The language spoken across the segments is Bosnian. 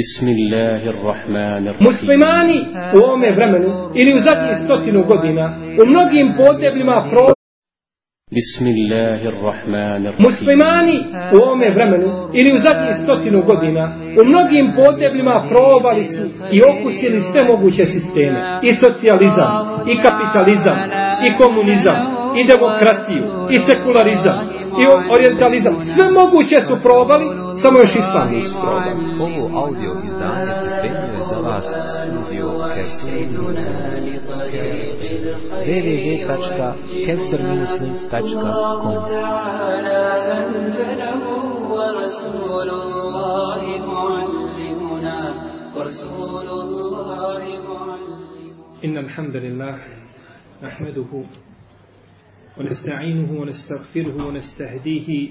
Bismillahirrahmanirrahim. Muslimani u ovome vremenu ili u zadnjih stotinu godina u mnogim podebljima pro Bismillahirrahmanirrahim. Muslimani u ovome vremenu ili u zadnjih stotinu godina u mnogim podebljima probali su i okusili sve moguće sisteme. I socijalizam, i kapitalizam, i komunizam, i demokraciju, i sekularizam, i orientalizam. Sve moguće su probali, samo još islam nisu probali. Ovo audio izdanje pripremio je za vas studio Kevser. www.kevser-news.com ورسول الله معلمنا ورسول الله معلمنا إن الحمد لله نحمده ونستعينه ونستغفره ونستهديه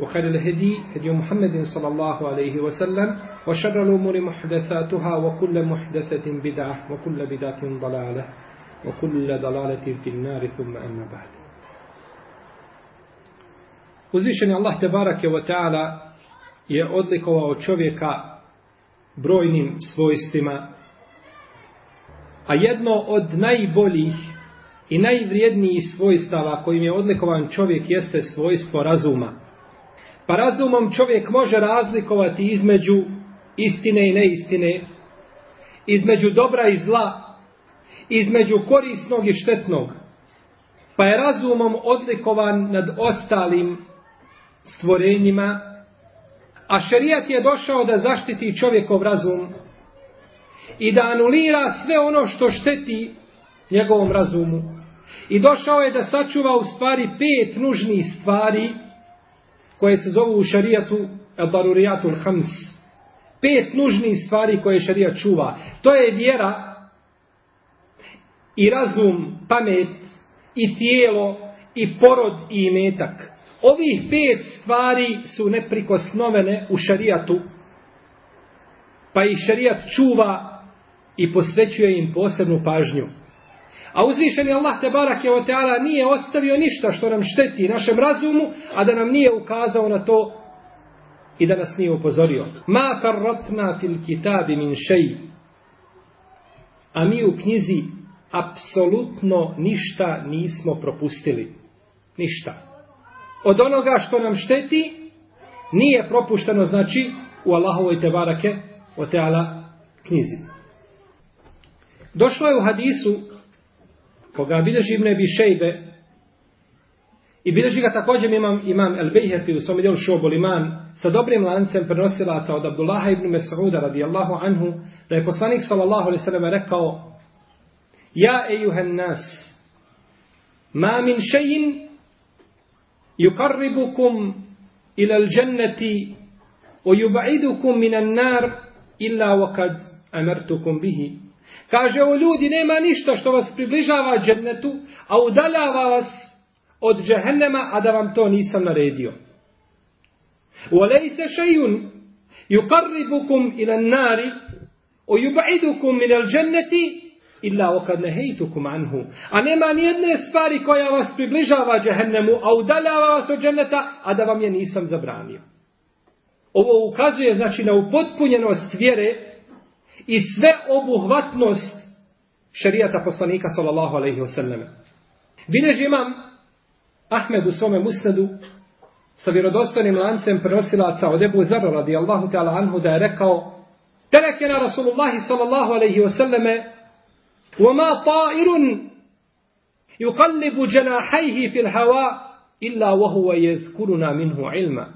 وخير الهدي هدي محمد صلى الله عليه وسلم وشر الأمور محدثاتها وكل محدثة بدعة وكل بدعة ضلالة وكل ضلالة في النار ثم أما بعد Uzvišen je Allah Tebarake wa ta'ala je odlikovao čovjeka brojnim svojstvima, a jedno od najboljih i najvrijednijih svojstava kojim je odlikovan čovjek jeste svojstvo razuma. Pa razumom čovjek može razlikovati između istine i neistine, između dobra i zla, između korisnog i štetnog. Pa je razumom odlikovan nad ostalim stvorenjima, a šerijat je došao da zaštiti čovjekov razum i da anulira sve ono što šteti njegovom razumu. I došao je da sačuva u stvari pet nužnih stvari koje se zovu u šarijatu al-barurijatul hams. Pet nužnih stvari koje šarija čuva. To je vjera i razum, pamet i tijelo i porod i imetak. Ovih pet stvari su neprikosnovene u šarijatu, pa ih šarijat čuva i posvećuje im posebnu pažnju. A uzvišeni Allah te barak je oteala nije ostavio ništa što nam šteti našem razumu, a da nam nije ukazao na to i da nas nije upozorio. Ma farratna fil kitabi min šeji. A mi u knjizi apsolutno ništa nismo propustili. Ništa od onoga što nam šteti nije propušteno znači u Allahovoj tebarake o teala knjizi. Došlo je u hadisu koga bilježi Ibn Ebi Šejbe i bilježi ga također imam, imam El Bejheti u svom djelu Šobol Iman sa dobrim lancem prenosilaca od Abdullaha Ibn Mes'uda radijallahu anhu da je poslanik sallallahu alaihi sallam rekao Ja ejuhen nas ma min šejin yukarribukum ila ljenneti o yubaidukum minan nar illa wakad amertukum bihi. Kaže o ljudi, nema ništa što vas približava džennetu, a udaljava vas od džehennema, a da vam to nisam naredio. وَلَيْسَ شَيْءٌ يُقَرِّبُكُمْ إِلَى النَّارِ وَيُبْعِدُكُمْ مِنَ الْجَنَّةِ illa okad nehejtukum anhu. A nema ni jedne stvari koja vas približava džehennemu, a udaljava vas od dženeta, a da vam je nisam zabranio. Ovo ukazuje znači na upotpunjenost vjere i sve obuhvatnost šerijata poslanika sallallahu alaihi wasallam. Bileži imam Ahmed u svome musnadu sa vjerodostojnim lancem prenosilaca od Ebu Zara radijallahu ta'ala anhu da je rekao Terekena Rasulullahi sallallahu alaihi wasallame وما طائر يقلب جناحيه في الهواء إلا وهو يذكرنا منه علما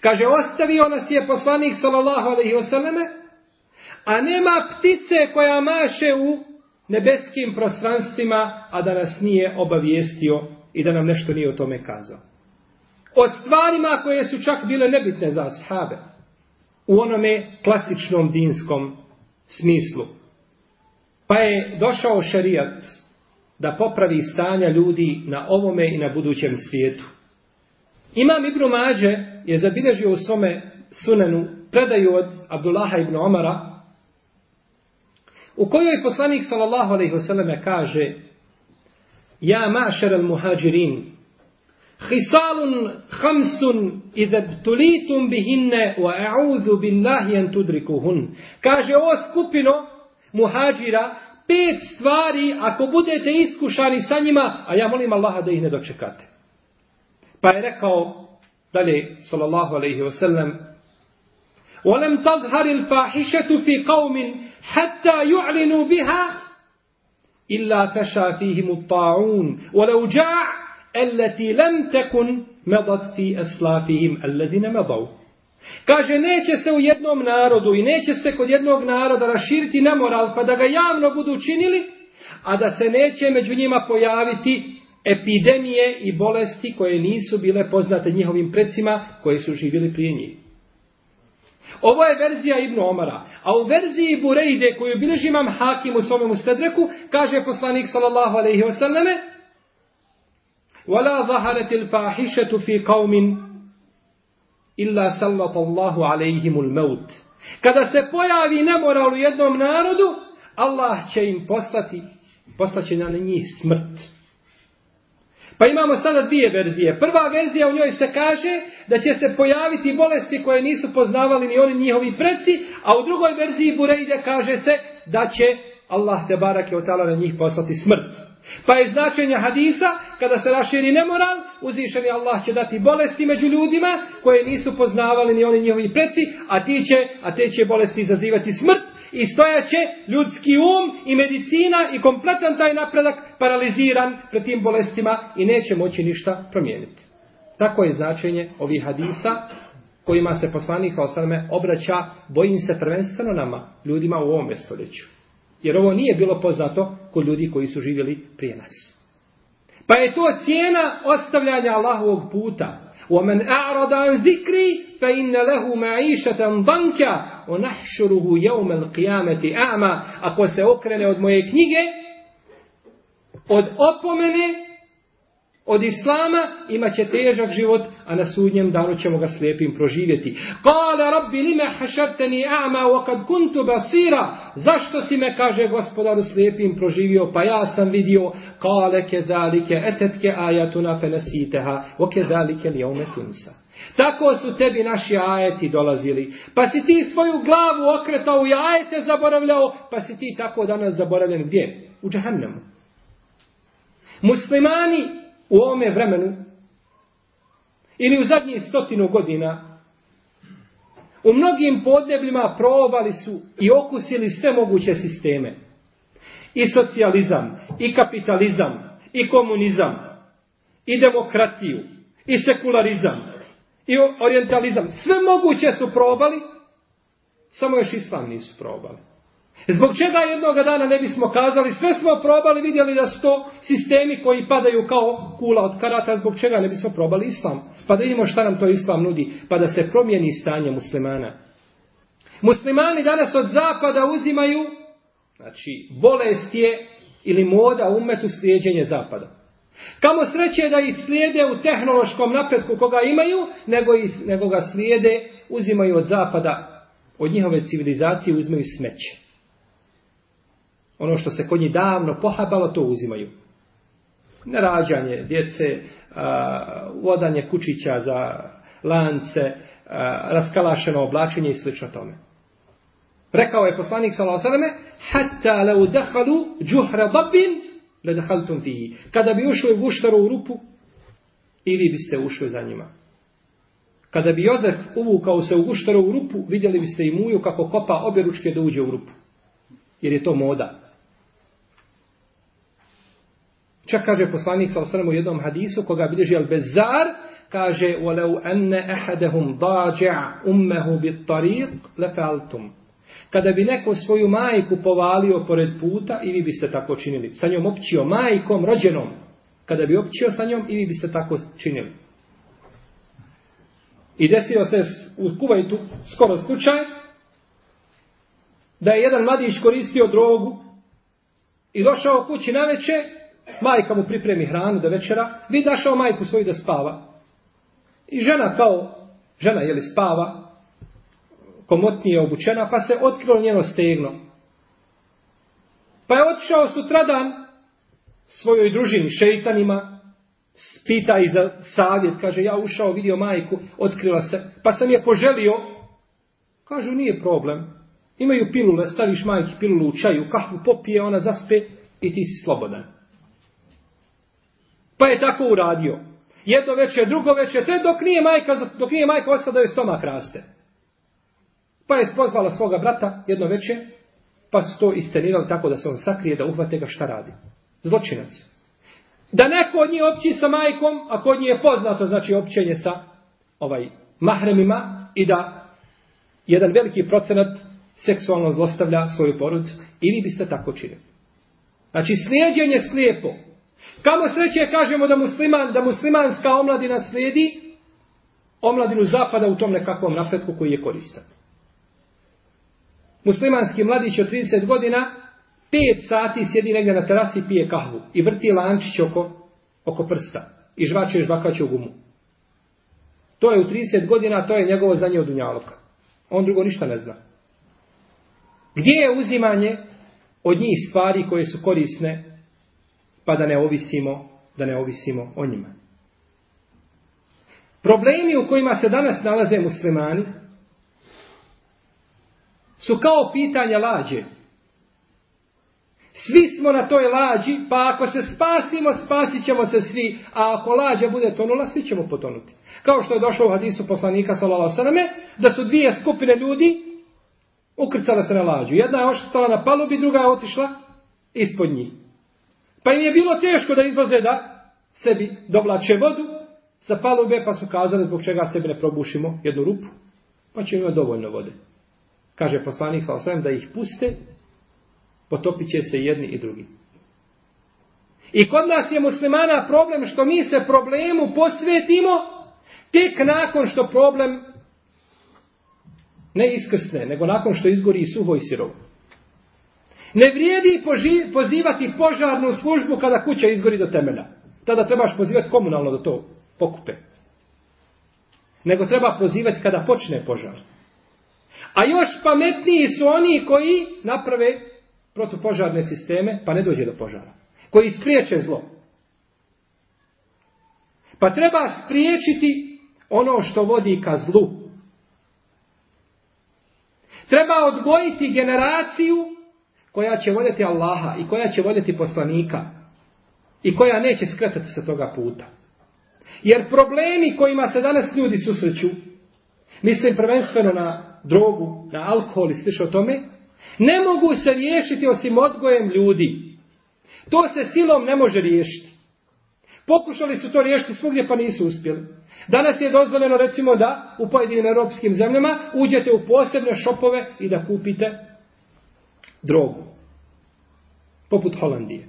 Kaže, ostavio nas je poslanik sallallahu alaihi wasallame, a nema ptice koja maše u nebeskim prostranstvima, a da nas nije obavijestio i da nam nešto nije o tome kazao. Od stvarima koje su čak bile nebitne za ashabe, u onome klasičnom dinskom smislu. Pa je došao šarijat da popravi stanja ljudi na ovome i na budućem svijetu. Imam Ibn Mađe je zabilježio u svome sunenu predaju od Abdullaha ibn Omara u kojoj poslanik sallallahu alejhi ve selleme kaže ja ma'shar al muhajirin خصال خمس إذا ابتليتم بهن وأعوذ بالله أن تدركوهن كاجي أو سكوبينو مهاجرة بيت ستواري أكو بودت إسكوشاني سانيما أيا موليم الله دهين دو چكات فأي ركو دلي صلى الله عليه وسلم ولم تظهر الفاحشة fi قوم حتى يعلنوا بها إلا تشى فيهم الطاعون ولو جاع التي لم تكن مضت في أسلافهم الذين مضوا Kaže, neće se u jednom narodu i neće se kod jednog naroda raširiti nemoral pa da ga javno budu činili, a da se neće među njima pojaviti epidemije i bolesti koje nisu bile poznate njihovim predsima koji su živjeli prije njih. Ovo je verzija Ibnu Omara. A u verziji Burejde koju bilježi imam Hakim u svome mustedreku, kaže poslanik sallallahu alaihi wasallame وَلَا ظَهَرَتِ الْفَاحِشَةُ فِي قَوْمٍ illa sallatallahu alaihimul maut. Kada se pojavi nemoral u jednom narodu, Allah će im poslati, poslaće na njih smrt. Pa imamo sada dvije verzije. Prva verzija u njoj se kaže da će se pojaviti bolesti koje nisu poznavali ni oni njihovi preci, a u drugoj verziji Burejde kaže se da će Allah te barake od na njih poslati smrt. Pa je značenje hadisa, kada se raširi nemoral, uzvišeni Allah će dati bolesti među ljudima, koje nisu poznavali ni oni njihovi preci, a, ti će, a te će bolesti izazivati smrt, i stojaće ljudski um i medicina i kompletan taj napredak paraliziran pred tim bolestima i neće moći ništa promijeniti. Tako je značenje ovih hadisa kojima se poslanik Osaleme obraća, bojim se prvenstveno nama, ljudima u ovome stoljeću. Jer ovo nije bilo poznato kod ljudi koji su živjeli prije nas. Pa je to cijena ostavljanja Allahovog puta. وَمَنْ أَعْرَضَ عَنْ ذِكْرِ فَإِنَّ لَهُ مَعِيشَةً ضَنْكَ وَنَحْشُرُهُ يَوْمَ الْقِيَامَةِ أَعْمَا Ako se okrene od moje knjige, od opomene, od islama imat će težak život, a na sudnjem danu ćemo ga slijepim proživjeti. Kale rabbi lime hašarteni a'ma wa kad kuntu basira. Zašto si me, kaže gospodaru, slijepim proživio, pa ja sam vidio. Kale ke dalike etetke ajatuna fenesiteha, o ke dalike li tunsa. Tako su tebi naši ajeti dolazili. Pa si ti svoju glavu okretao i ajete zaboravljao, pa si ti tako danas zaboravljen gdje? U džahannemu. Muslimani u ovome vremenu ili u zadnjih stotinu godina u mnogim podnebljima probali su i okusili sve moguće sisteme. I socijalizam, i kapitalizam, i komunizam, i demokratiju, i sekularizam, i orientalizam. Sve moguće su probali, samo još islam nisu probali. Zbog čega jednog dana ne bismo kazali, sve smo probali, vidjeli da su to sistemi koji padaju kao kula od karata, zbog čega ne bismo probali islam. Pa da vidimo šta nam to islam nudi, pa da se promijeni stanje muslimana. Muslimani danas od zapada uzimaju, znači, bolest je ili moda umetu slijedjenje zapada. Kamo sreće da ih slijede u tehnološkom napretku koga imaju, nego, ih, nego ga slijede, uzimaju od zapada, od njihove civilizacije uzimaju smeće. Ono što se kod njih davno pohabalo, to uzimaju. Narađanje djece, a, vodanje kučića za lance, a, raskalašeno oblačenje i slično tome. Rekao je poslanik s.a.v. "Hatta law dakhalu juhra dabbin la dakhaltum fihi." Kada bi ušli u guštaru u rupu, i vi biste ušli za njima. Kada bi Jozef uvukao se u guštaru u rupu, vidjeli biste i muju kako kopa obje ručke da uđe u rupu. Jer je to moda. Čak kaže poslanik sa osrem u jednom hadisu koga bilježi Al-Bezar, kaže: وَلَوْ anna أَحَدَهُمْ da'a ummuhu bit-tariq la fa'altum." Kada bi neko svoju majku povalio pored puta, i vi biste tako činili. Sa njom općio majkom rođenom. Kada bi općio sa njom, i vi biste tako činili. I desio se u Kuvajtu skoro slučaj, da je jedan mladić koristio drogu i došao kući na večer, majka mu pripremi hranu do večera, vi dašao majku svoju da spava. I žena kao, žena je li spava, komotnije obučena, pa se otkrilo njeno stegno. Pa je otišao sutradan svojoj družini, šeitanima, spita i za savjet, kaže, ja ušao, vidio majku, otkrila se, pa sam je poželio, kažu, nije problem, imaju pilule, staviš majki pilulu u čaju, kahvu popije, ona zaspe i ti si slobodan. Pa je tako uradio. Jedno večer, drugo večer, te dok nije majka, dok nije majka ostala da joj stomak raste. Pa je pozvala svoga brata jedno večer, pa su to istenirali tako da se on sakrije, da uhvate ga šta radi. Zločinac. Da neko od njih opći sa majkom, a kod njih je poznato, znači općenje sa ovaj mahremima i da jedan veliki procenat seksualno zlostavlja svoju porodicu i vi biste tako činili. Znači slijedjenje slijepo. Kamo sreće kažemo da musliman, da muslimanska omladina slijedi omladinu zapada u tom nekakvom napretku koji je koristan muslimanski mladić od 30 godina 5 sati sjedi negdje na terasi pije kahvu i vrti lančić oko, oko prsta i žvače žvakaće u gumu. To je u 30 godina, to je njegovo znanje od unjaloka. On drugo ništa ne zna. Gdje je uzimanje od njih stvari koje su korisne pa da ne ovisimo, da ne ovisimo o njima. Problemi u kojima se danas nalaze muslimani su kao pitanja lađe. Svi smo na toj lađi, pa ako se spasimo, spasit ćemo se svi, a ako lađa bude tonula, svi ćemo potonuti. Kao što je došlo u hadisu poslanika sallallahu sallam, da su dvije skupine ljudi ukrcala se na lađu. Jedna je ostala na palubi, druga je otišla ispod njih. Pa im je bilo teško da izlaze da sebi dovlače vodu sa palube, pa su kazali zbog čega sebi ne probušimo jednu rupu, pa će imati dovoljno vode kaže poslanik sa osam da ih puste, potopit će se jedni i drugi. I kod nas je muslimana problem što mi se problemu posvetimo tek nakon što problem ne iskrsne, nego nakon što izgori suho i sirovo. Ne vrijedi pozivati požarnu službu kada kuća izgori do temelja. Tada trebaš pozivati komunalno da to pokupe. Nego treba pozivati kada počne požar. A još pametniji su oni koji naprave protupožarne sisteme, pa ne dođe do požara. Koji spriječe zlo. Pa treba spriječiti ono što vodi ka zlu. Treba odgojiti generaciju koja će voljeti Allaha i koja će voljeti poslanika i koja neće skretati sa toga puta. Jer problemi kojima se danas ljudi susreću, mislim prvenstveno na drogu, na alkohol i sliš o tome, ne mogu se riješiti osim odgojem ljudi. To se silom ne može riješiti. Pokušali su to riješiti svugdje pa nisu uspjeli. Danas je dozvoljeno recimo da u pojedinim europskim zemljama uđete u posebne šopove i da kupite drogu. Poput Holandije.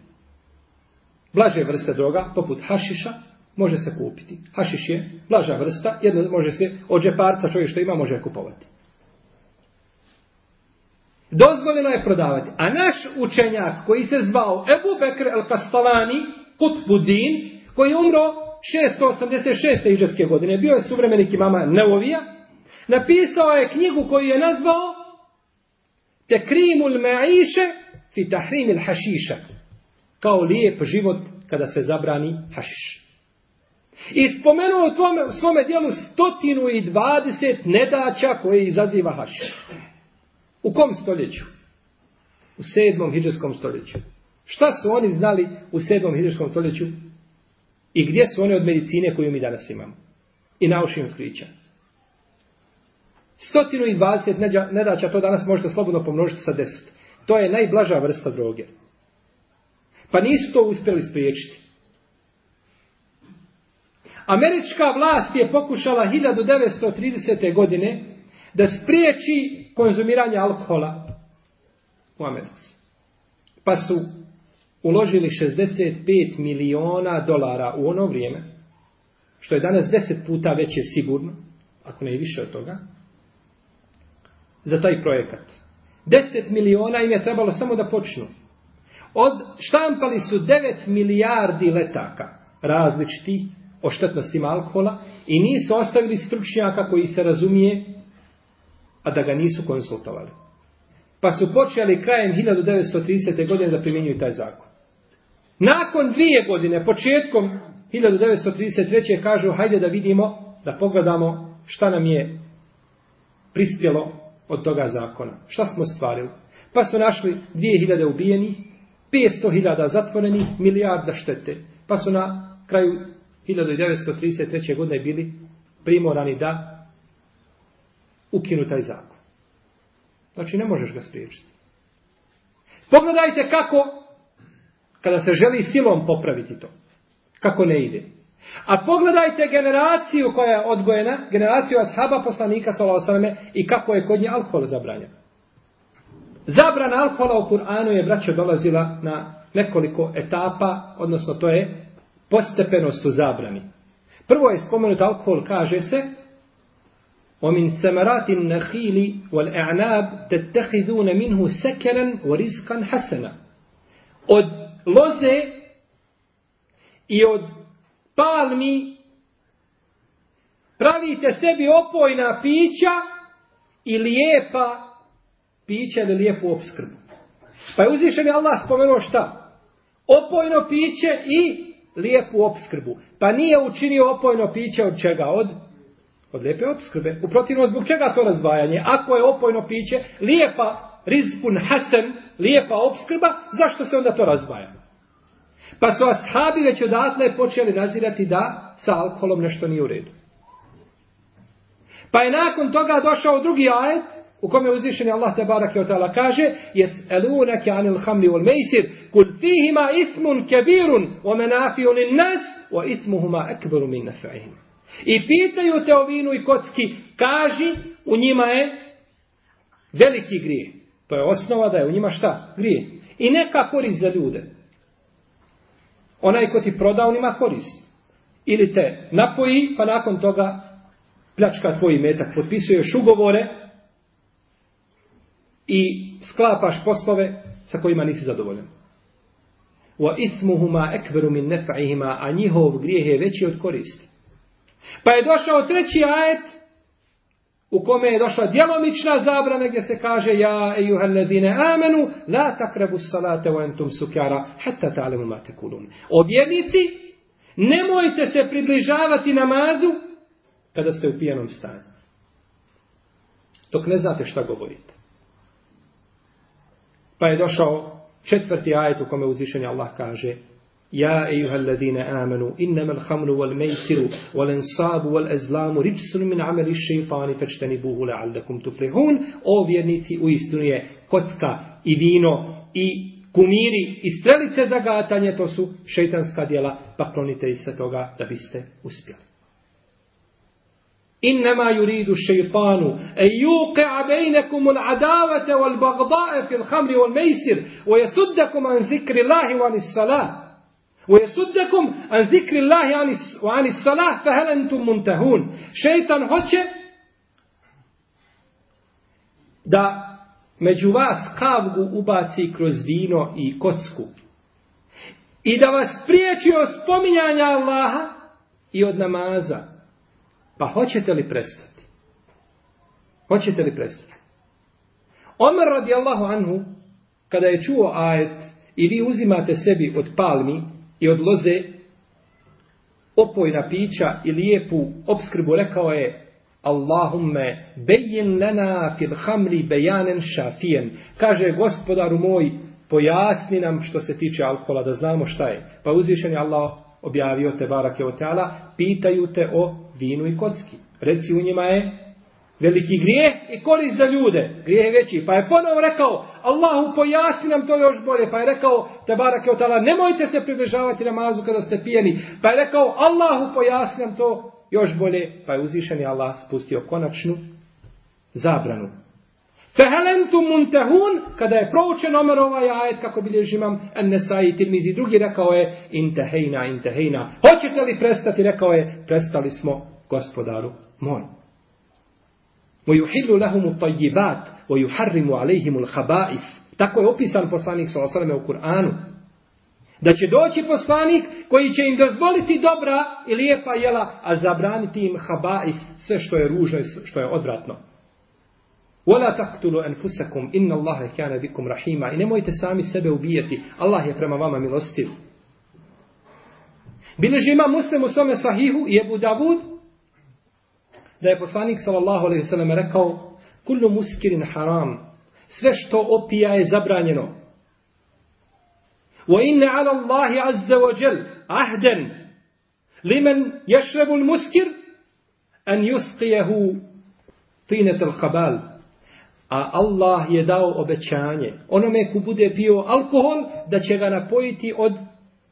Blaže vrste droga, poput hašiša, može se kupiti. Hašiš je blaža vrsta, jedno može se od džeparca čovjek što ima može kupovati. Dozvoljeno je prodavati. A naš učenjak koji se zvao Ebu Bekr el-Kastalani, Kutbudin, koji je umro 686. iđeske godine, bio je suvremenik imama Neovija, napisao je knjigu koju je nazvao Tekrimul ma'iše fi tahrimil hašiša. Kao lijep život kada se zabrani hašiš. I spomenuo u tvome, u svome dijelu stotinu i dvadeset nedaća koje izaziva hašiš. U kom stoljeću? U sedmom hiđarskom stoljeću. Šta su oni znali u sedmom hiđarskom stoljeću? I gdje su oni od medicine koju mi danas imamo? I naučnih otkrića. Stotinu i dvadeset nedaća, to danas možete slobodno pomnožiti sa deset. To je najblaža vrsta droge. Pa nisu to uspjeli spriječiti. Američka vlast je pokušala 1930. godine da spriječi konzumiranje alkohola u Americi. Pa su uložili 65 miliona dolara u ono vrijeme, što je danas 10 puta veće sigurno, ako ne i više od toga, za taj projekat. 10 miliona im je trebalo samo da počnu. Od, štampali su 9 milijardi letaka različitih o štetnostima alkohola i nisu ostavili stručnjaka koji se razumije, a da ga nisu konsultovali. Pa su počeli krajem 1930. godine da primjenjuju taj zakon. Nakon dvije godine, početkom 1933. kažu, hajde da vidimo, da pogledamo šta nam je prispjelo od toga zakona. Šta smo stvarili? Pa su našli 2000 ubijenih, 500.000 zatvorenih, milijarda štete. Pa su na kraju 1933. godine bili primorani da ukinu taj zakon. Znači ne možeš ga spriječiti. Pogledajte kako kada se želi silom popraviti to. Kako ne ide. A pogledajte generaciju koja je odgojena, generaciju ashaba poslanika sallallahu i kako je kod nje alkohol zabranjen. Zabrana alkohola u Kur'anu je braćo dolazila na nekoliko etapa, odnosno to je postepenost u zabrani. Prvo je spomenut alkohol, kaže se, ومن ثمرات النخيل والأعناب تتخذون منه سكنا ورزقا حسنا od loze i od palmi pravite sebi opojna pića i lijepa pića ili lijepu obskrbu. Pa je uzvišen je Allah spomenuo šta? Opojno piće i lijepu obskrbu. Pa nije učinio opojno piće od čega? Od, od lijepe obskrbe. Uprotivno, zbog čega to razdvajanje? Ako je opojno piće, lijepa rizpun hasen, lijepa obskrba, zašto se onda to razdvaja? Pa su ashabi već odatle počeli nazirati da sa alkoholom nešto nije u redu. Pa je nakon toga došao drugi ajet, u kome uzvišeni Allah te barake od kaže jes elunake anil hamli wal mejsir kul fihima ismun kebirun o menafiju lin nas o ismuhuma ekberu min nafa'ihim i pitaju te o vinu i kocki kaži u njima je veliki grije to je osnova da je u njima šta? grije i neka korist za ljude onaj ko ti proda on ima korist ili te napoji pa nakon toga pljačka tvoj metak potpisuješ ugovore i sklapaš poslove sa kojima nisi zadovoljan. Wa ismuhuma ekberu min nefa'ihima, a njihov grijeh je veći od koristi. Pa je došao treći ajet u kome je došla djelomična zabrana gdje se kaže ja ejuhel ladine amenu la takrabu salate wa entum sukara hatta ta'lemu ma tekulun. O vjernici, nemojte se približavati namazu kada ste u pijanom stanju. Dok ne znate šta govorite. Pa je došao četvrti ajet u kome uzvišenje Allah kaže Ja ejuhal ladine amanu innama l'hamru wal mejsiru wal ensabu wal ezlamu ripsun min ameli šeitani fečteni buhu la'allakum tuflihun O vjernici u istinu je kocka i vino i kumiri i strelice za gatanje to su šeitanska djela pa klonite se toga da biste uspjeli. إنما يريد الشيطان أن يوقع بينكم العداوة والبغضاء في الخمر والميسر ويسدكم عن ذكر الله وعن الصلاة ويسدكم عن ذكر الله وعن الصلاة فهل أنتم منتهون شيطان hoće da među vas kavgu ubaci kroz vino i kocku i da vas priječi od spominjanja Allaha i od namaza Pa hoćete li prestati? Hoćete li prestati? Omer radijallahu anhu kada je čuo ajet i vi uzimate sebi od palmi i od loze opojna pića i lijepu obskrbu, rekao je Allahumme bejin lana fil hamri bejanen šafijen. Kaže gospodaru moj, pojasni nam što se tiče alkohola, da znamo šta je. Pa uzvišen je Allah objavio te barake o teala, pitaju te o vinu i kocki. Reci u njima je veliki grijeh i korist za ljude. Grijeh je veći. Pa je ponovo rekao, Allahu pojasni nam to još bolje. Pa je rekao, te barake otala, nemojte se približavati namazu kada ste pijeni. Pa je rekao, Allahu pojasni nam to još bolje. Pa je uzvišeni Allah spustio konačnu zabranu. Fehelentum muntehun, kada je proučen Omer ovaj ajet, kako bilježi imam Nesai Tirmizi, drugi rekao je, intehejna, intehejna. Hoćete li prestati, rekao je, prestali smo gospodaru moj. وَيُحِلُّ لَهُمُ الطَّيِّبَاتِ وَيُحَرِّمُ عَلَيْهِمُ الْحَبَائِثِ Tako je opisan poslanik s.a.v. u Kur'anu. Da će doći poslanik koji će im dozvoliti dobra i lijepa jela, a zabraniti im habais, sve što je ružno i što je odvratno. وَلَا تَقْتُلُوا أَنفُسَكُمْ إِنَّ اللَّهَ كَانَ بِكُمْ رَحِيمًا I nemojte sami sebe ubijeti. Allah je prema vama milostiv. Bileži ima muslim u svome sahihu i Ebu Davud da je poslanik sallallahu alaihi sellem rekao kullu muskirin haram. Sve što opija je zabranjeno. Wa inna ala Allahi azza wa jal liman yashrabu al-muskir an yusqiyahu tinat al khabal a Allah je dao obećanje onome ko bude pio alkohol da će ga napojiti od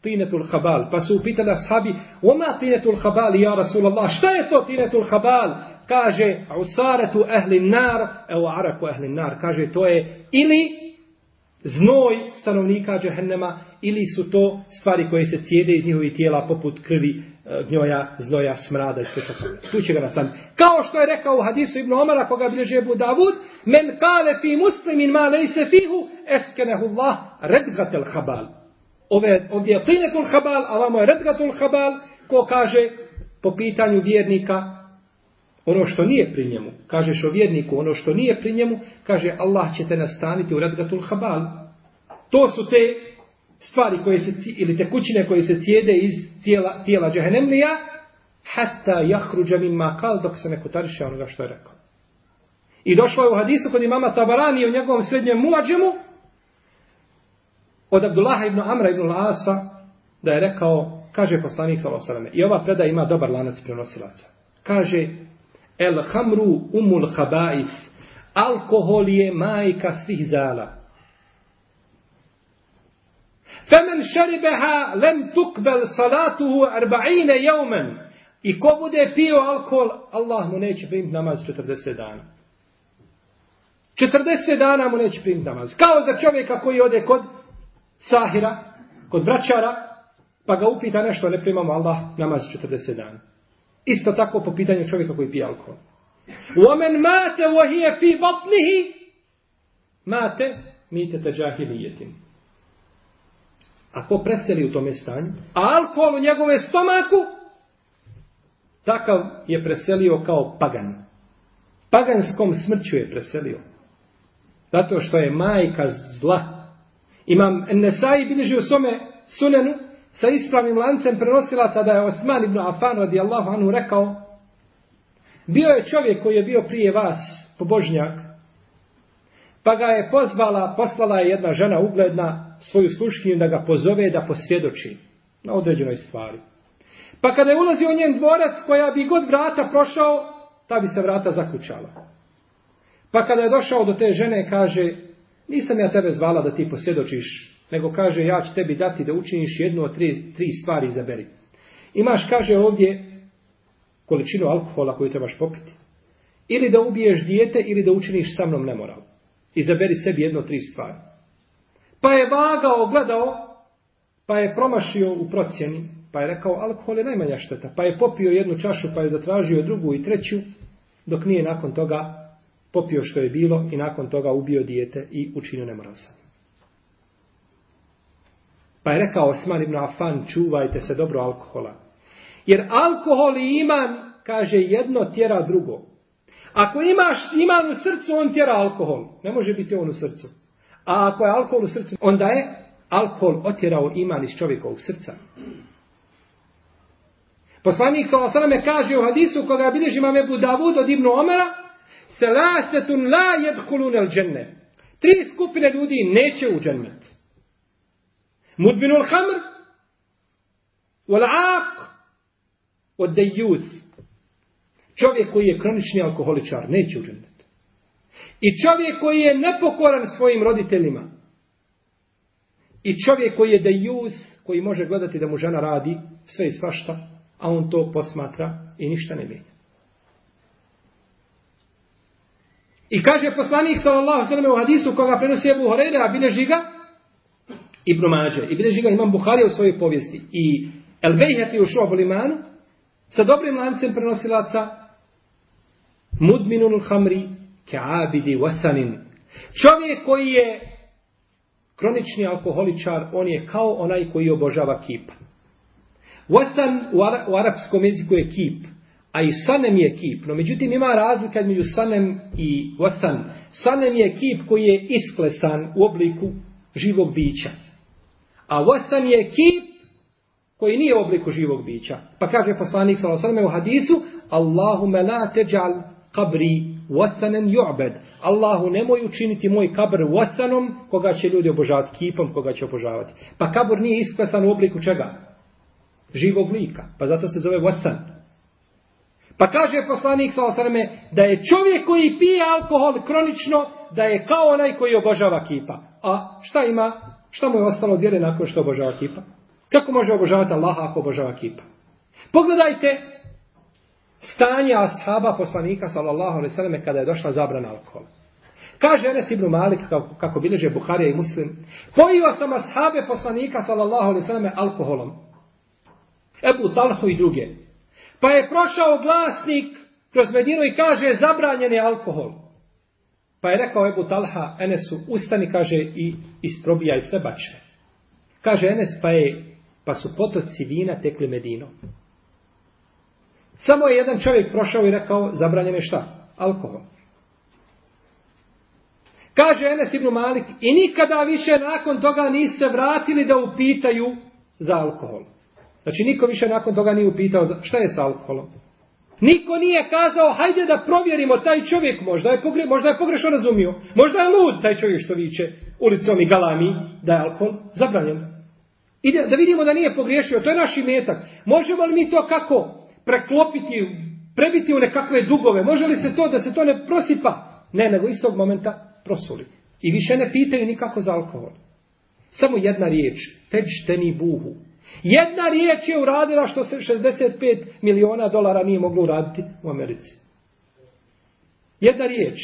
tinetul habal. Pa su upitali ashabi, oma tinetul habal, ja Rasulallah, šta je to tinetul habal? Kaže, usaretu ehli nar, evo araku ehli nar. Kaže, to je ili znoj stanovnika džehennema, ili su to stvari koje se cijede iz njihovi tijela poput krvi, e, gnjoja, znoja, smrada i sve to. Tu će ga nastaviti. Kao što je rekao u hadisu Ibn Omara, koga bilježe Ebu Davud, men kale fi muslimin ma lejse fihu, eskenehu Allah, redgatel habal ove, ovdje je plinetul habal, a vamo je redgatul habal, ko kaže po pitanju vjernika ono što nije pri njemu. Kažeš o vjerniku ono što nije pri njemu, kaže Allah će te nastaniti u redgatul habal. To su te stvari koje se, ili te kućine koje se cijede iz tijela, tijela džahenemlija, hatta jahruđa mimma kal, dok se ne kutariše onoga što je rekao. I došlo je u hadisu kod imama Tabarani u njegovom srednjem muadžemu, od Abdullaha ibn Amra ibn Lasa da je rekao, kaže poslanik s.a.v. I ova preda ima dobar lanac prenosilaca. Kaže, el hamru umul habais, alkohol je majka svih zala. Femen šaribeha lem tukbel salatuhu arba'ine jaumen. I ko bude pio alkohol, Allah mu neće primiti namaz 40 dana. 40 dana mu neće primiti namaz. Kao za čovjeka koji ode kod sahira, kod braćara, pa ga upita nešto, ne primamo Allah namaz 40 dana. Isto tako po pitanju čovjeka koji pije alkohol. Omen mate wahije fi batnihi, mate mite te džahilijetim. Ako preseli u tome stanju, a alkohol u njegove stomaku, takav je preselio kao pagan. Paganskom smrću je preselio. Zato što je majka zla, Imam Nesai bilježi u svome sunenu sa ispravnim lancem prenosilaca da je Osman ibn Affan radijallahu anhu rekao bio je čovjek koji je bio prije vas pobožnjak pa ga je pozvala, poslala je jedna žena ugledna svoju sluškinju da ga pozove da posvjedoči na određenoj stvari. Pa kada je ulazio njen dvorac koja bi god vrata prošao, ta bi se vrata zaključala. Pa kada je došao do te žene, kaže, Nisam ja tebe zvala da ti posvjedočiš, nego kaže ja ću tebi dati da učiniš jednu od tri, tri stvari izaberi. Imaš, kaže ovdje, količinu alkohola koju trebaš popiti. Ili da ubiješ dijete, ili da učiniš sa mnom nemoral. Izaberi sebi jedno od tri stvari. Pa je vagao, gledao, pa je promašio u procjeni, pa je rekao alkohol je najmanja šteta. Pa je popio jednu čašu, pa je zatražio drugu i treću, dok nije nakon toga popio što je bilo i nakon toga ubio dijete i učinio nemoral sa Pa je rekao Osman ibn Afan, čuvajte se dobro alkohola. Jer alkohol i iman, kaže, jedno tjera drugo. Ako imaš iman u srcu, on tjera alkohol. Ne može biti on u srcu. A ako je alkohol u srcu, onda je alkohol otjerao iman iz čovjekovog srca. Poslanik s.a.v. kaže u hadisu koga bilježi imam Ebu Davud od Ibnu Omera Selasetun la jedhulun el dženne. Tri skupine ljudi neće u džennet. Mudbinul hamr wal aq od dejus. Čovjek koji je kronični alkoholičar neće u džennet. I čovjek koji je nepokoran svojim roditeljima. I čovjek koji je dejus, koji može gledati da mu žena radi sve i svašta, a on to posmatra i ništa ne mijenja. I kaže poslanik sallallahu alejhi ve u hadisu koga prenosi Abu Hurajra, a bileži ga Ibn Mađe, i bileži ga Imam Buhari u svojoj povijesti i El Bejheti u Šu'ab limanu sa dobrim lancem prenosilaca Mudminun hamri ka'abidi wasanin. Čovjek koji je kronični alkoholičar, on je kao onaj koji obožava kipa. Wasan u arapskom jeziku je kip. A i sanem je kip. No međutim ima razlika među sanem i wasan. Sanem je kip koji je isklesan u obliku živog bića. A wasan je kip koji nije u obliku živog bića. Pa kaže poslanik sallallahu u hadisu Allahume la teđal kabri wasanen ju'bed. Allahu nemoj učiniti moj kabr wasanom koga će ljudi obožavati, kipom koga će obožavati. Pa kabur nije isklesan u obliku čega? Živog lika. Pa zato se zove wasan. Pa kaže poslanik sa osrame da je čovjek koji pije alkohol kronično, da je kao onaj koji obožava kipa. A šta ima? Šta mu je ostalo od vjere nakon što obožava kipa? Kako može obožavati Allaha ako obožava kipa? Pogledajte stanje ashaba poslanika sallallahu alaihi sallam kada je došla zabrana alkohola. Kaže Enes ibn Malik, kako, kako bileže Buharija i Muslim, pojio sam ashabe poslanika sallallahu alaihi sallam alkoholom. Ebu Talhu i druge. Pa je prošao glasnik kroz Medinu i kaže zabranjen je alkohol. Pa je rekao Ebu Talha Enesu, ustani, kaže, i isprobijaj sve bače. Kaže Enes, pa je, pa su potoci vina tekli Medinom. Samo je jedan čovjek prošao i rekao, zabranjen je šta? Alkohol. Kaže Enes ibn Malik, i nikada više nakon toga nisu se vratili da upitaju za alkohol. Znači niko više nakon toga nije upitao šta je sa alkoholom. Niko nije kazao hajde da provjerimo taj čovjek možda je, pogre, možda je pogrešno razumio. Možda je lud taj čovjek što viče ulicom i galami da je alkohol zabranjen. I da, da vidimo da nije pogriješio. To je naš imetak. Možemo li mi to kako preklopiti, prebiti u nekakve dugove? Može li se to da se to ne prosipa? Ne, nego istog momenta prosuli. I više ne pitaju nikako za alkohol. Samo jedna riječ. Teđteni buhu. Jedna riječ je uradila što se 65 miliona dolara nije moglo uraditi u Americi. Jedna riječ.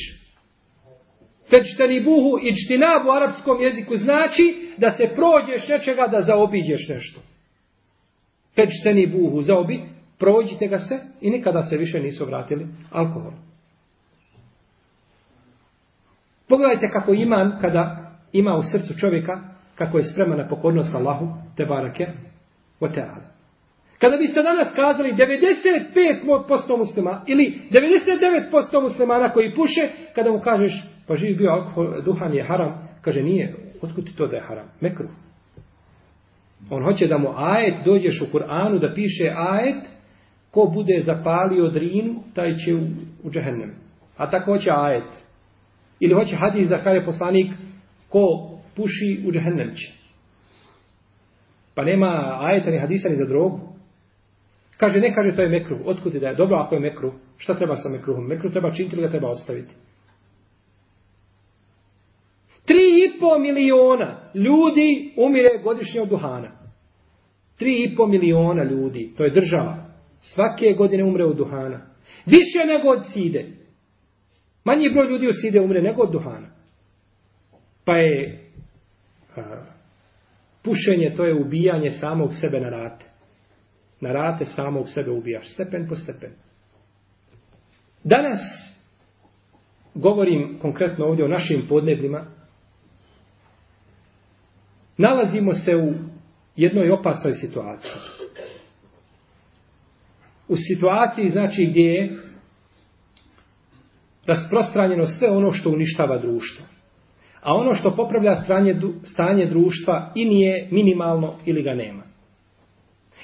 Fečteni buhu i čtinab u arapskom jeziku znači da se prođeš nečega da zaobiđeš nešto. Fečteni buhu zaobi, prođite ga se i nikada se više nisu vratili alkohol. Pogledajte kako iman kada ima u srcu čovjeka, kako je sprema na pokornost Allahu, te barake, o teala. Kada biste danas kazali 95% muslima ili 99% muslimana koji puše, kada mu kažeš pa živi bio alkohol, duhan je haram, kaže nije, otkud ti to da je haram? Mekru. On hoće da mu ajet, dođeš u Kur'anu da piše ajet, ko bude zapalio drinu, taj će u, u džehennem. A tako hoće ajet. Ili hoće hadis da kaže poslanik, ko puši u džahennem će. Pa nema ajeta ni hadisa ni za drogu. Kaže, ne kaže to je mekruh. Otkud je da je dobro ako je mekruh? Šta treba sa mekruhom? Mekruh treba činiti ili ga treba ostaviti? Tri i po miliona ljudi umire godišnje od duhana. Tri i po miliona ljudi. To je država. Svake godine umre od duhana. Više nego od side. Manji broj ljudi u side umre nego od duhana. Pa je Pušenje to je ubijanje samog sebe na rate. Na rate samog sebe ubijaš, stepen po stepen. Danas govorim konkretno ovdje o našim podnebljima. Nalazimo se u jednoj opasnoj situaciji. U situaciji znači gdje je rasprostranjeno sve ono što uništava društvo. A ono što popravlja stanje, stanje društva i nije minimalno ili ga nema.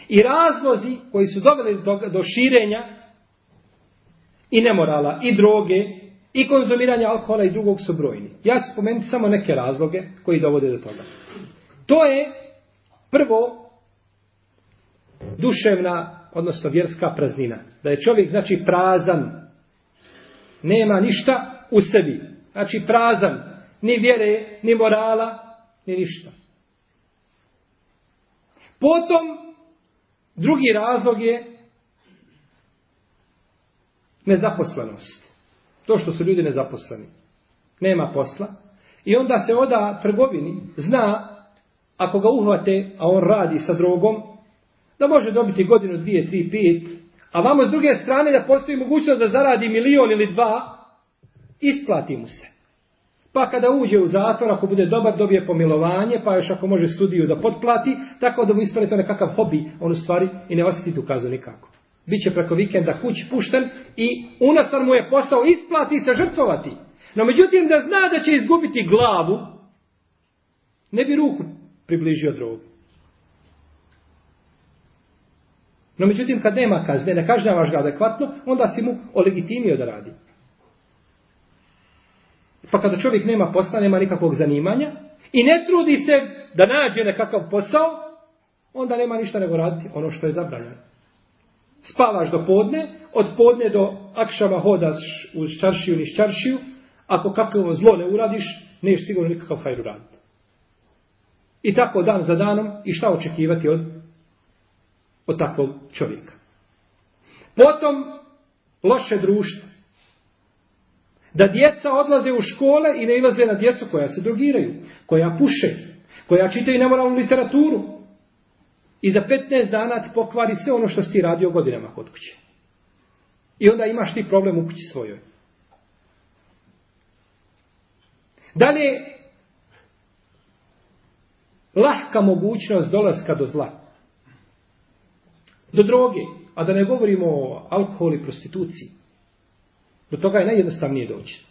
I razlozi koji su doveli do, do širenja i nemorala, i droge, i konzumiranja alkohola i drugog su brojni. Ja ću spomenuti samo neke razloge koji dovode do toga. To je prvo duševna, odnosno vjerska praznina. Da je čovjek znači prazan. Nema ništa u sebi. Znači prazan. Ni vjere, ni morala, ni ništa. Potom, drugi razlog je nezaposlenost. To što su ljudi nezaposleni. Nema posla. I onda se oda trgovini, zna, ako ga uhvate, a on radi sa drogom, da može dobiti godinu, dvije, tri, pet, a vamo s druge strane da postoji mogućnost da zaradi milion ili dva, isplati mu se. Pa kada uđe u zatvor, ako bude dobar, dobije pomilovanje, pa još ako može sudiju da potplati, tako da mu ispane to nekakav hobi, on u stvari i ne osjeti tu kazu nikako. Biće preko vikenda kući pušten i unasar mu je postao isplati se žrtvovati. No međutim da zna da će izgubiti glavu, ne bi ruku približio drogu. No međutim, kad nema kazne, ne kažnjavaš ga adekvatno, onda si mu olegitimio da radi. Pa kada čovjek nema posla, nema nikakvog zanimanja i ne trudi se da nađe nekakav posao, onda nema ništa nego raditi ono što je zabranjeno. Spavaš do podne, od podne do akšama hodaš uz čaršiju ni čaršiju, ako kakvo zlo ne uradiš, neš sigurno nikakav hajru raditi. I tako dan za danom i šta očekivati od od takvog čovjeka. Potom loše društvo. Da djeca odlaze u škole i ne ilaze na djecu koja se drogiraju, koja puše, koja čitaju nemoralnu literaturu. I za 15 dana ti pokvari sve ono što si ti radio godinama kod kuće. I onda imaš ti problem u kući svojoj. Dalje, lahka mogućnost dolaska do zla do droge, a da ne govorimo o alkoholi i prostituciji. Do toga je najjednostavnije doći.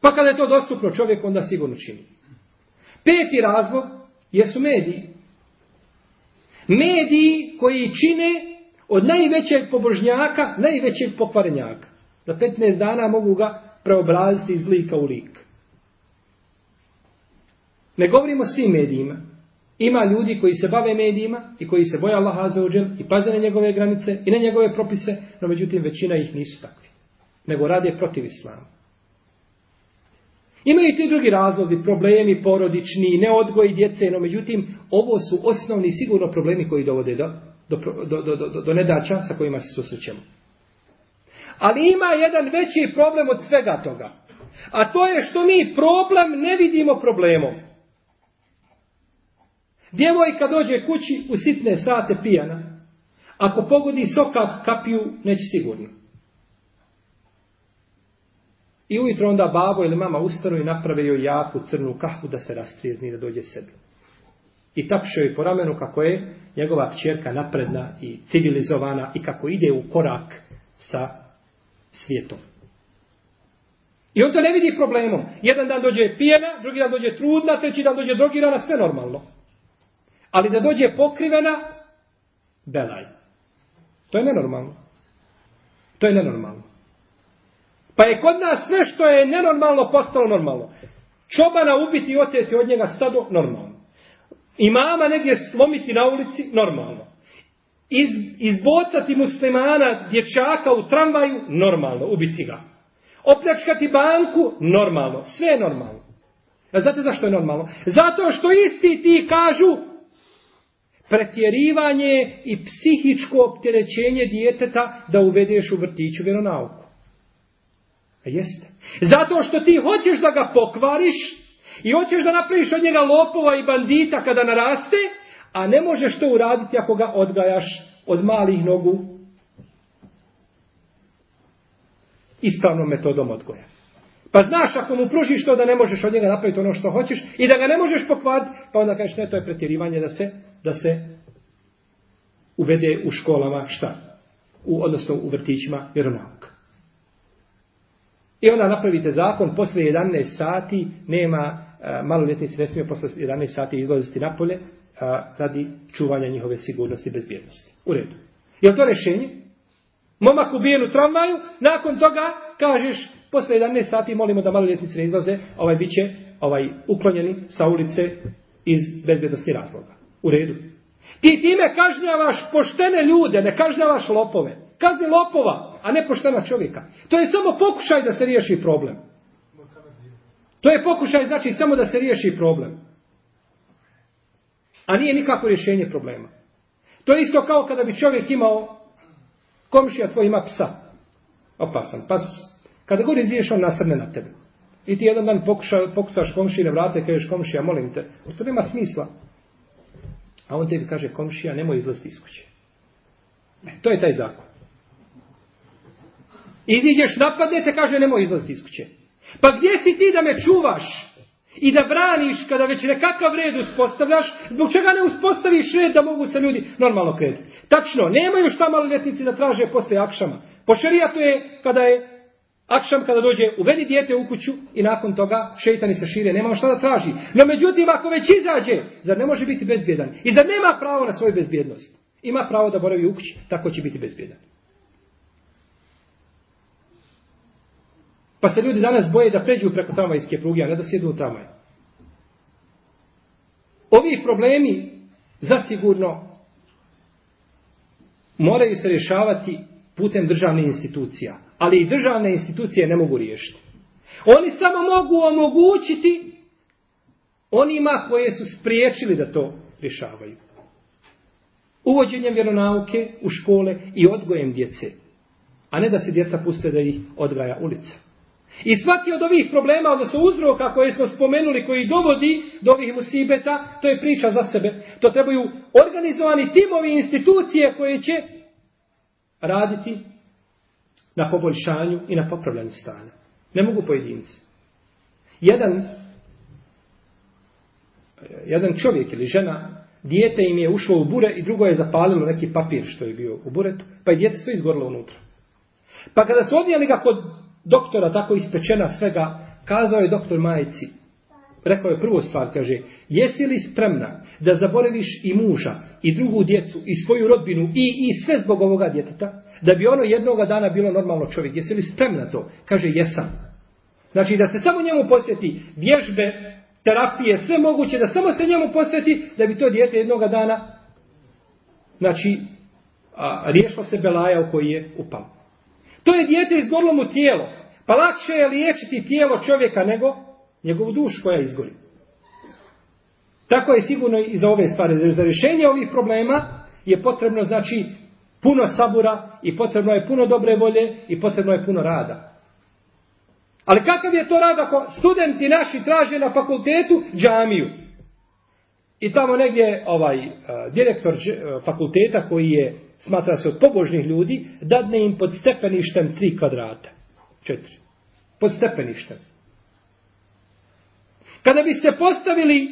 Pa kada je to dostupno čovjek, onda sigurno čini. Peti razlog jesu mediji. Mediji koji čine od najvećeg pobožnjaka, najvećeg pokvarenjaka. Za 15 dana mogu ga preobraziti iz lika u lik. Ne govorimo svim medijima. Ima ljudi koji se bave medijima i koji se boja Allaha za uđel i paze na njegove granice i na njegove propise, no međutim većina ih nisu takvi. Nego rade protiv islama. Imaju ti drugi razlozi, problemi porodični, neodgoji djece, no međutim ovo su osnovni sigurno problemi koji dovode do, do, do, do, do, do nedača sa kojima se susrećemo. Ali ima jedan veći problem od svega toga. A to je što mi problem ne vidimo problemom. Djevojka dođe kući u sitne sate pijana. Ako pogodi sokak kapiju, neće sigurno. I ujutro onda babo ili mama ustanu i naprave joj jaku crnu kahvu da se rastrijezni da dođe sebi. I tapše joj po ramenu kako je njegova kćerka napredna i civilizovana i kako ide u korak sa svijetom. I on to ne vidi problemom. Jedan dan dođe pijena, drugi dan dođe trudna, treći dan dođe drogirana, sve normalno. Ali da dođe pokrivena, belaj. To je nenormalno. To je nenormalno. Pa je kod nas sve što je nenormalno postalo normalno. Čobana ubiti i oteti od njega stado, normalno. I mama negdje slomiti na ulici, normalno. Iz, izbocati muslimana dječaka u tramvaju, normalno, ubiti ga. Opljačkati banku, normalno. Sve je normalno. A znate zašto je normalno? Zato što isti ti kažu, pretjerivanje i psihičko opterećenje djeteta da uvedeš u vrtiću vjeronauku. A jeste. Zato što ti hoćeš da ga pokvariš i hoćeš da napraviš od njega lopova i bandita kada naraste, a ne možeš to uraditi ako ga odgajaš od malih nogu ispravnom metodom odgoja. Pa znaš ako mu pružiš to da ne možeš od njega napraviti ono što hoćeš i da ga ne možeš pokvariti, pa onda kažeš ne, to je pretjerivanje da se da se uvede u školama šta? U, odnosno u vrtićima vjeronauka. I onda napravite zakon, posle 11 sati nema, e, maloljetnici ne smiju posle 11 sati izlaziti napolje a, radi čuvanja njihove sigurnosti i bezbjednosti. U redu. Je to rešenje? Momak ubijen u tramvaju, nakon toga kažeš, posle 11 sati molimo da maloljetnici ne izlaze, ovaj bit će ovaj, uklonjeni sa ulice iz bezbjednosti razloga. U redu. Ti time kažnjavaš poštene ljude, ne kažnjavaš lopove. Kazni lopova, a ne poštena čovjeka. To je samo pokušaj da se riješi problem. To je pokušaj, znači, samo da se riješi problem. A nije nikako rješenje problema. To je isto kao kada bi čovjek imao komšija tvoj ima psa. Opasan pas. Kada god izviješ, on nasrne na tebe. I ti jedan dan pokuša, pokušaš komšine vrate, kažeš komšija, molim te. To nema smisla. A on tebi kaže, komšija, nemoj izlaziti iz kuće. E, to je taj zakon. Iziđeš, napadne te, kaže, nemoj izlaziti iz kuće. Pa gdje si ti da me čuvaš? I da braniš kada već nekakav red uspostavljaš, zbog čega ne uspostaviš red da mogu se ljudi normalno kretiti. Tačno, nemaju šta maloljetnici da traže posle akšama. Po šerijatu je kada je akšam, kada dođe, uvedi dijete u kuću i nakon toga šeitani se šire, nema šta da traži. No međutim, ako već izađe, zar ne može biti bezbjedan? I zar nema pravo na svoju bezbjednost? Ima pravo da boravi u kući, tako će biti bezbjedan. Pa se ljudi danas boje da pređu preko tramvajske pruge, a ne da sjedu u tramvaj. Ovi problemi zasigurno moraju se rješavati putem državnih institucija. Ali i državne institucije ne mogu riješiti. Oni samo mogu omogućiti onima koje su spriječili da to rješavaju. Uvođenjem vjeronauke u škole i odgojem djece. A ne da se djeca puste da ih odgaja ulica. I svaki od ovih problema, odnosno uzroka koje smo spomenuli, koji dovodi do ovih musibeta, to je priča za sebe. To trebaju organizovani timovi institucije koje će raditi na poboljšanju i na popravljanju stanja. Ne mogu pojedinci. Jedan, jedan čovjek ili žena, dijete im je ušlo u bure i drugo je zapalilo neki papir što je bio u buretu, pa je dijete sve izgorilo unutra. Pa kada su odnijeli ga kod doktora tako ispečena svega, kazao je doktor majici, rekao je prvo stvar, kaže, jesi li spremna da zaboraviš i muža, i drugu djecu, i svoju rodbinu, i, i sve zbog ovoga djeteta, da bi ono jednoga dana bilo normalno čovjek, jesi li spremna to? Kaže, jesam. Znači, da se samo njemu posjeti vježbe, terapije, sve moguće, da samo se njemu posjeti, da bi to dijete jednoga dana, znači, a, riješilo se belaja u koji je upao. To je dijete izgorilo mu tijelo. Pa lakše je liječiti tijelo čovjeka nego njegovu dušu koja izgori. Tako je sigurno i za ove stvari. Za rješenje ovih problema je potrebno znači puno sabura i potrebno je puno dobre volje i potrebno je puno rada. Ali kakav je to rad ako studenti naši traže na fakultetu džamiju? I tamo negdje ovaj eh, direktor eh, fakulteta koji je smatra se od pobožnih ljudi, dadne im pod stepeništem tri kvadrata. Četiri. Pod stepeništem. Kada biste postavili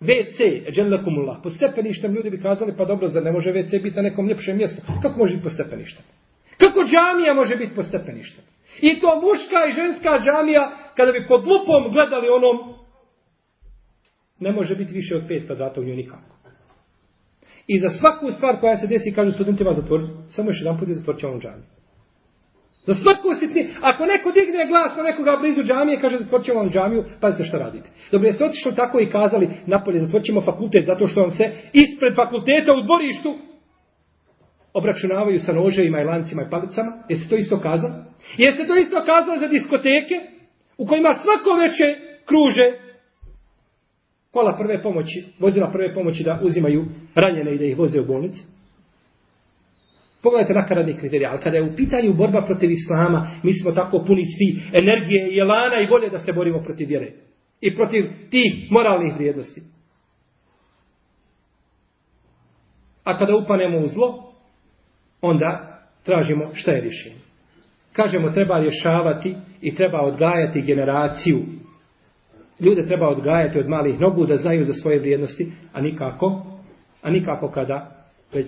WC, dželakumullah, po stepeništem ljudi bi kazali, pa dobro, zar ne može WC biti na nekom ljepšem mjestu? Kako može biti po stepeništem? Kako džamija može biti po stepeništem? I to muška i ženska džamija, kada bi pod lupom gledali onom, ne može biti više od pet kvadrata u njoj nikako. I za svaku stvar koja se desi, kažu studentima zatvori, samo još jedan put i zatvorit će ovom džamiju. Za svaku sitni, ako neko digne glas na nekoga blizu džamije, kaže zatvorćemo vam džamiju, pazite što radite. Dobro, jeste otišli tako i kazali, napolje zatvorćemo fakultet, zato što vam se ispred fakulteta u dvorištu obračunavaju sa noževima i lancima i palicama. Jeste to isto kazali? Jeste to isto kazali za diskoteke, u kojima svako veče kruže kola prve pomoći, vozila prve pomoći da uzimaju ranjene i da ih voze u bolnici. Pogledajte nakaradni kriterij, ali kada je u pitanju borba protiv islama, mi smo tako puni svi energije i elana i volje da se borimo protiv vjere. I protiv tih moralnih vrijednosti. A kada upanemo u zlo, onda tražimo šta je rješenje. Kažemo treba rješavati i treba odgajati generaciju ljude treba odgajati od malih nogu da znaju za svoje vrijednosti, a nikako, a nikako kada već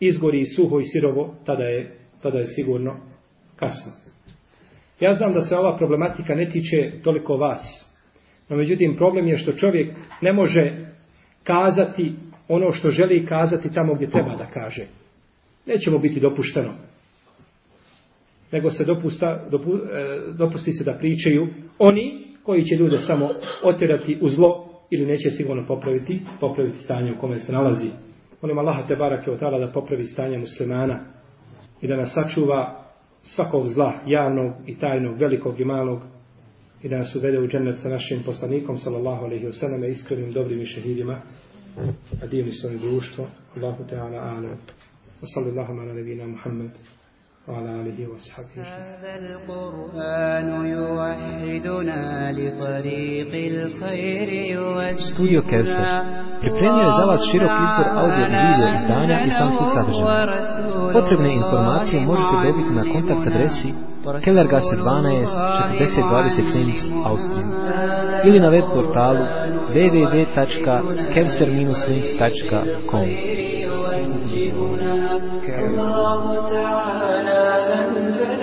izgori suho i sirovo, tada je, tada je sigurno kasno. Ja znam da se ova problematika ne tiče toliko vas. No međutim, problem je što čovjek ne može kazati ono što želi kazati tamo gdje treba da kaže. Nećemo biti dopušteno. Nego se dopusta, dopu, e, dopusti se da pričaju oni koji će ljude samo otjerati u zlo ili neće sigurno popraviti, popraviti stanje u kome se nalazi. Molim Allaha te barake od da popravi stanje muslimana i da nas sačuva svakog zla, javnog i tajnog, velikog i malog, i da nas uvede u džennet sa našim poslanikom, sallallahu alaihi wa sallam, iskrenim, dobrim i šehidima, a divni svojim društvo, Allahu Teala, alam. Wa sallallahu ala nebina Muhammed, وعلى آله وصحبه هذا القرآن يوحدنا لطريق الخير Studio Kevser pripremio je za vas širok izbor audio i video izdanja islamskih sadržaja. Potrebne informacije možete dobiti na kontakt adresi Kellergasse 12 4020 Linz, Austrija ili na web portalu www.kevser-linz.com الله تعالى